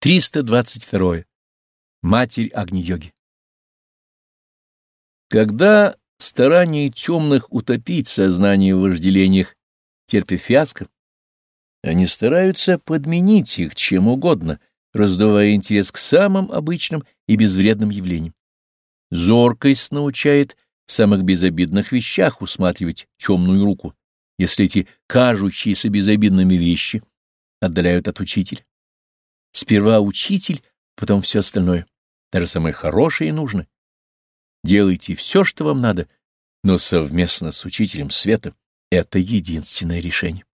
322. Матерь Агни-йоги. Когда старания темных утопить сознание в вожделениях терпят фиаско, они стараются подменить их чем угодно, раздувая интерес к самым обычным и безвредным явлениям. Зоркость научает в самых безобидных вещах усматривать темную руку, если эти кажущиеся безобидными вещи отдаляют от учителя. Сперва учитель, потом все остальное, даже самое хорошее и нужное. Делайте все, что вам надо, но совместно с учителем света — это единственное решение.